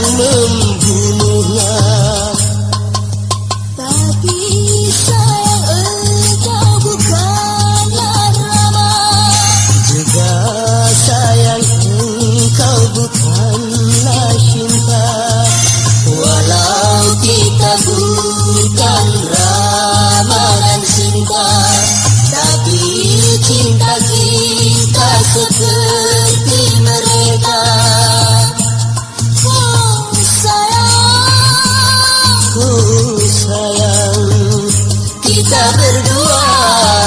yang membunuhnya Tapi sayang engkau bukanlah ramah Juga sayang engkau bukanlah cinta Walau kita bukan ramah dan cinta Tapi cinta kita sekejap sayang kita berdua.